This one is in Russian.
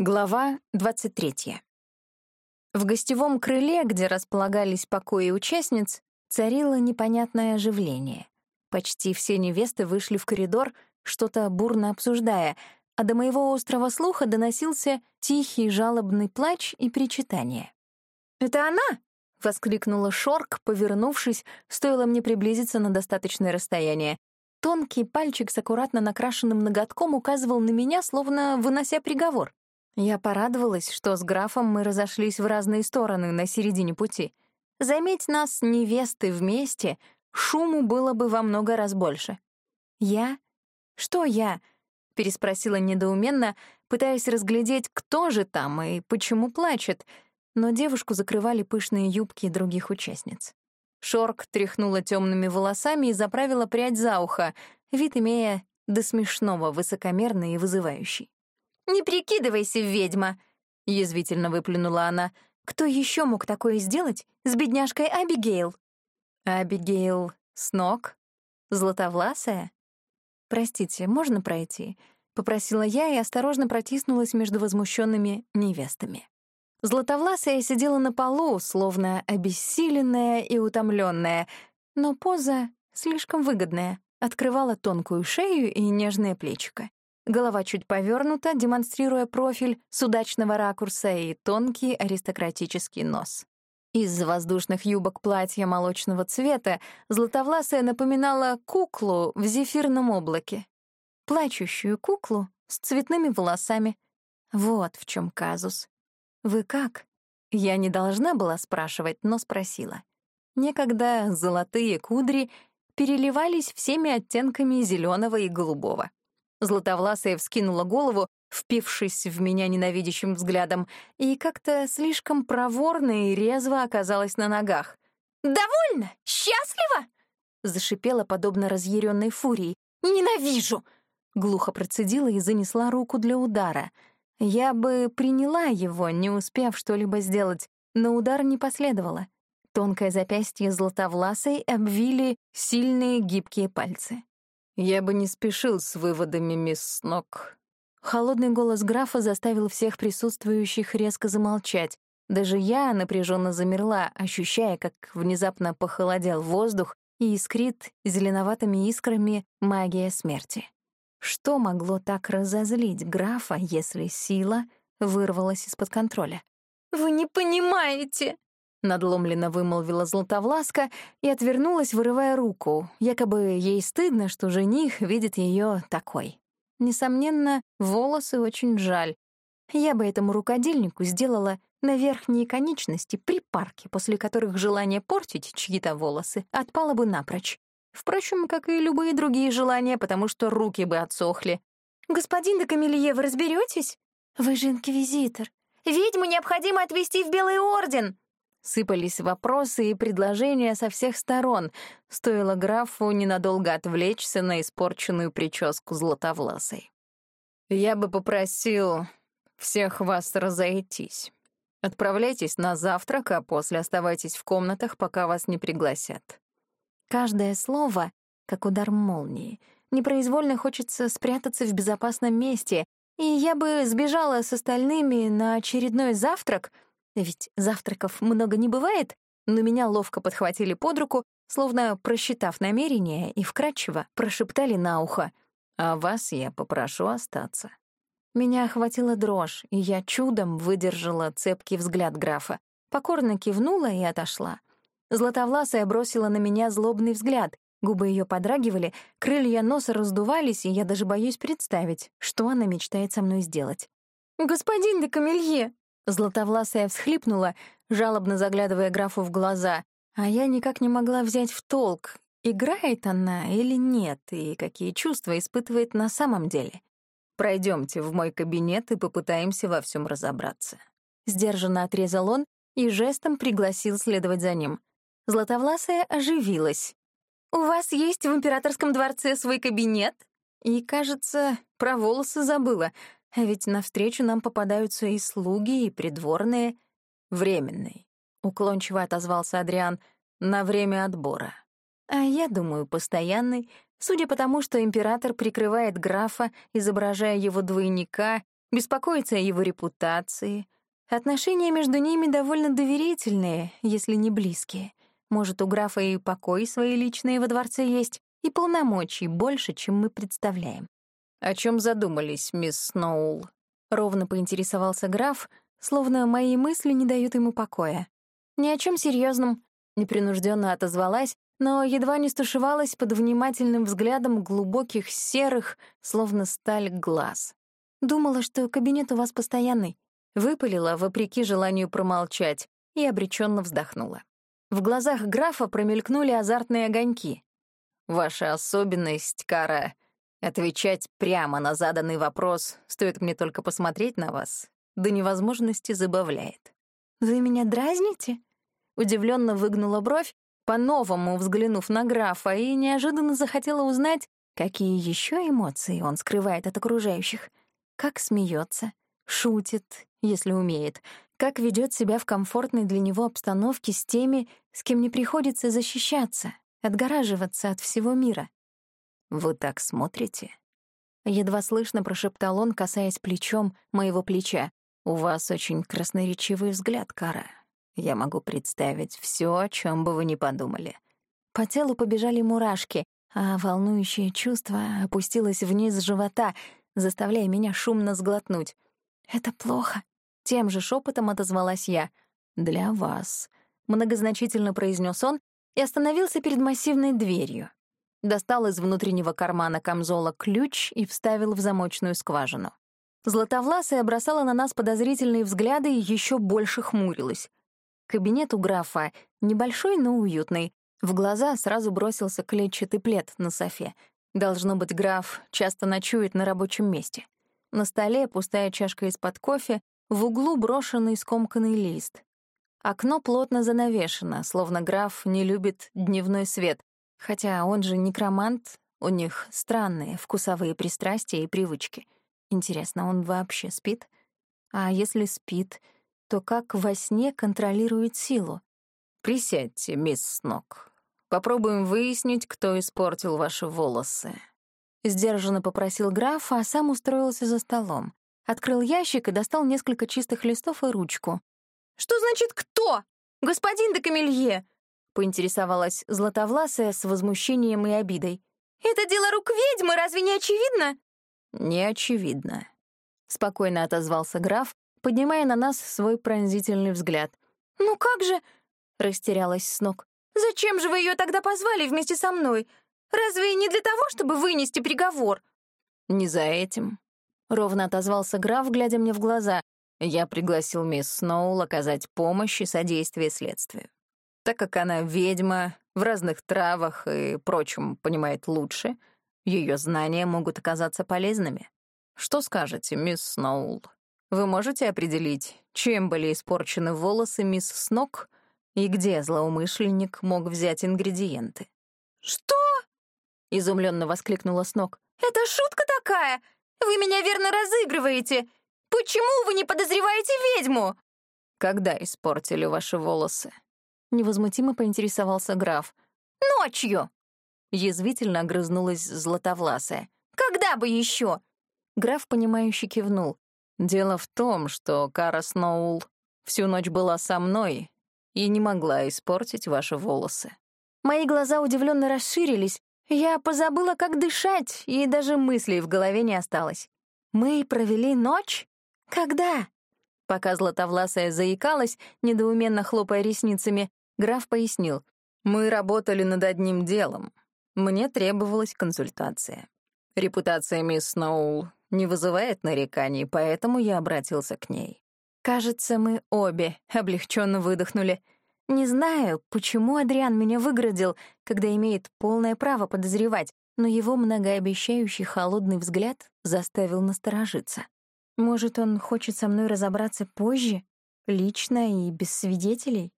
Глава 23. В гостевом крыле, где располагались покои участниц, царило непонятное оживление. Почти все невесты вышли в коридор, что-то бурно обсуждая, а до моего острого слуха доносился тихий жалобный плач и причитание. «Это она!» — воскликнула Шорк, повернувшись, стоило мне приблизиться на достаточное расстояние. Тонкий пальчик с аккуратно накрашенным ноготком указывал на меня, словно вынося приговор. Я порадовалась, что с графом мы разошлись в разные стороны на середине пути. Заметь нас, невесты, вместе, шуму было бы во много раз больше. «Я? Что я?» — переспросила недоуменно, пытаясь разглядеть, кто же там и почему плачет, но девушку закрывали пышные юбки других участниц. Шорк тряхнула темными волосами и заправила прядь за ухо, вид имея до смешного высокомерный и вызывающий. «Не прикидывайся, ведьма!» — язвительно выплюнула она. «Кто еще мог такое сделать с бедняжкой Абигейл?» «Абигейл Снок? Златовласая?» «Простите, можно пройти?» — попросила я и осторожно протиснулась между возмущенными невестами. Златовласая сидела на полу, словно обессиленная и утомленная, но поза слишком выгодная, открывала тонкую шею и нежное плечико. Голова чуть повернута, демонстрируя профиль с удачного ракурса и тонкий аристократический нос. Из воздушных юбок платья молочного цвета златовласая напоминала куклу в зефирном облаке. Плачущую куклу с цветными волосами. Вот в чем казус. «Вы как?» Я не должна была спрашивать, но спросила. Некогда золотые кудри переливались всеми оттенками зеленого и голубого. Златовласая вскинула голову, впившись в меня ненавидящим взглядом, и как-то слишком проворно и резво оказалась на ногах. «Довольно? Счастлива?» — зашипела, подобно разъяренной фурии. «Ненавижу!» — глухо процедила и занесла руку для удара. Я бы приняла его, не успев что-либо сделать, но удар не последовало. Тонкое запястье златовласой обвили сильные гибкие пальцы. «Я бы не спешил с выводами, мисс Снок». Холодный голос графа заставил всех присутствующих резко замолчать. Даже я напряженно замерла, ощущая, как внезапно похолодел воздух и искрит зеленоватыми искрами магия смерти. Что могло так разозлить графа, если сила вырвалась из-под контроля? «Вы не понимаете!» Надломленно вымолвила Златовласка и отвернулась, вырывая руку. Якобы ей стыдно, что жених видит ее такой. Несомненно, волосы очень жаль. Я бы этому рукодельнику сделала на верхние конечности припарки, после которых желание портить чьи-то волосы отпало бы напрочь. Впрочем, как и любые другие желания, потому что руки бы отсохли. «Господин де Камелье, вы разберетесь? Вы же инквизитор. Ведьму необходимо отвезти в Белый Орден!» Сыпались вопросы и предложения со всех сторон. Стоило графу ненадолго отвлечься на испорченную прическу златовласой. «Я бы попросил всех вас разойтись. Отправляйтесь на завтрак, а после оставайтесь в комнатах, пока вас не пригласят». Каждое слово — как удар молнии. Непроизвольно хочется спрятаться в безопасном месте, и я бы сбежала с остальными на очередной завтрак — ведь завтраков много не бывает, но меня ловко подхватили под руку, словно просчитав намерение, и вкратчиво прошептали на ухо. «А вас я попрошу остаться». Меня охватила дрожь, и я чудом выдержала цепкий взгляд графа. Покорно кивнула и отошла. Златовласая бросила на меня злобный взгляд, губы ее подрагивали, крылья носа раздувались, и я даже боюсь представить, что она мечтает со мной сделать. «Господин де Камелье!» Златовласая всхлипнула, жалобно заглядывая графу в глаза, а я никак не могла взять в толк, играет она или нет, и какие чувства испытывает на самом деле. Пройдемте в мой кабинет и попытаемся во всем разобраться. Сдержанно отрезал он и жестом пригласил следовать за ним. Златовласая оживилась. «У вас есть в императорском дворце свой кабинет?» И, кажется, про волосы забыла — ведь навстречу нам попадаются и слуги, и придворные. Временный, — уклончиво отозвался Адриан, — на время отбора. А я думаю, постоянный, судя по тому, что император прикрывает графа, изображая его двойника, беспокоится о его репутации. Отношения между ними довольно доверительные, если не близкие. Может, у графа и покой свои личные во дворце есть, и полномочий больше, чем мы представляем. «О чем задумались, мисс Сноул?» — ровно поинтересовался граф, словно мои мысли не дают ему покоя. «Ни о чем серьезном, непринужденно отозвалась, но едва не стушевалась под внимательным взглядом глубоких серых, словно сталь глаз. Думала, что кабинет у вас постоянный. Выпалила, вопреки желанию промолчать, и обреченно вздохнула. В глазах графа промелькнули азартные огоньки. «Ваша особенность, Кара, отвечать прямо на заданный вопрос, стоит мне только посмотреть на вас, до невозможности забавляет». «Вы меня дразните?» Удивленно выгнула бровь, по-новому взглянув на графа, и неожиданно захотела узнать, какие еще эмоции он скрывает от окружающих. Как смеется, шутит, если умеет, как ведет себя в комфортной для него обстановке с теми, с кем не приходится защищаться, отгораживаться от всего мира. «Вы так смотрите?» Едва слышно прошептал он, касаясь плечом моего плеча. «У вас очень красноречивый взгляд, Кара. Я могу представить все, о чем бы вы ни подумали. По телу побежали мурашки, а волнующее чувство опустилось вниз живота, заставляя меня шумно сглотнуть. «Это плохо», — тем же шепотом отозвалась я. «Для вас», — многозначительно произнес он и остановился перед массивной дверью. Достал из внутреннего кармана камзола ключ и вставил в замочную скважину. Златовласая бросала на нас подозрительные взгляды и еще больше хмурилась. Кабинет у графа небольшой, но уютный. В глаза сразу бросился клетчатый плед на софе. Должно быть, граф часто ночует на рабочем месте. На столе пустая чашка из-под кофе, в углу брошенный скомканный лист. Окно плотно занавешено, словно граф не любит дневной свет, хотя он же некромант, у них странные вкусовые пристрастия и привычки. Интересно, он вообще спит? А если спит — то как во сне контролирует силу. «Присядьте, мисс Снок. Попробуем выяснить, кто испортил ваши волосы». Сдержанно попросил граф, а сам устроился за столом. Открыл ящик и достал несколько чистых листов и ручку. «Что значит «кто»? Господин де Камелье!» — поинтересовалась Златовласая с возмущением и обидой. «Это дело рук ведьмы, разве не очевидно?» «Не очевидно», — спокойно отозвался граф, поднимая на нас свой пронзительный взгляд. «Ну как же...» — растерялась с ног. «Зачем же вы ее тогда позвали вместе со мной? Разве не для того, чтобы вынести приговор?» «Не за этим», — ровно отозвался граф, глядя мне в глаза. Я пригласил мисс Сноул оказать помощь и содействие следствию. Так как она ведьма, в разных травах и прочем понимает лучше, ее знания могут оказаться полезными. Что скажете, мисс Сноул?» Вы можете определить, чем были испорчены волосы мисс Снок и где злоумышленник мог взять ингредиенты? «Что?» — изумленно воскликнула Снок. «Это шутка такая! Вы меня верно разыгрываете! Почему вы не подозреваете ведьму?» «Когда испортили ваши волосы?» — невозмутимо поинтересовался граф. «Ночью!» — язвительно огрызнулась златовласая. «Когда бы еще?» Граф, понимающе кивнул. Дело в том, что Кара Сноул всю ночь была со мной и не могла испортить ваши волосы. Мои глаза удивленно расширились. Я позабыла, как дышать, и даже мыслей в голове не осталось. Мы провели ночь? Когда? Пока Златовласая заикалась, недоуменно хлопая ресницами, граф пояснил. Мы работали над одним делом. Мне требовалась консультация. Репутация мисс Сноул не вызывает нареканий, поэтому я обратился к ней. Кажется, мы обе облегченно выдохнули. Не знаю, почему Адриан меня выградил, когда имеет полное право подозревать, но его многообещающий холодный взгляд заставил насторожиться. Может, он хочет со мной разобраться позже, лично и без свидетелей?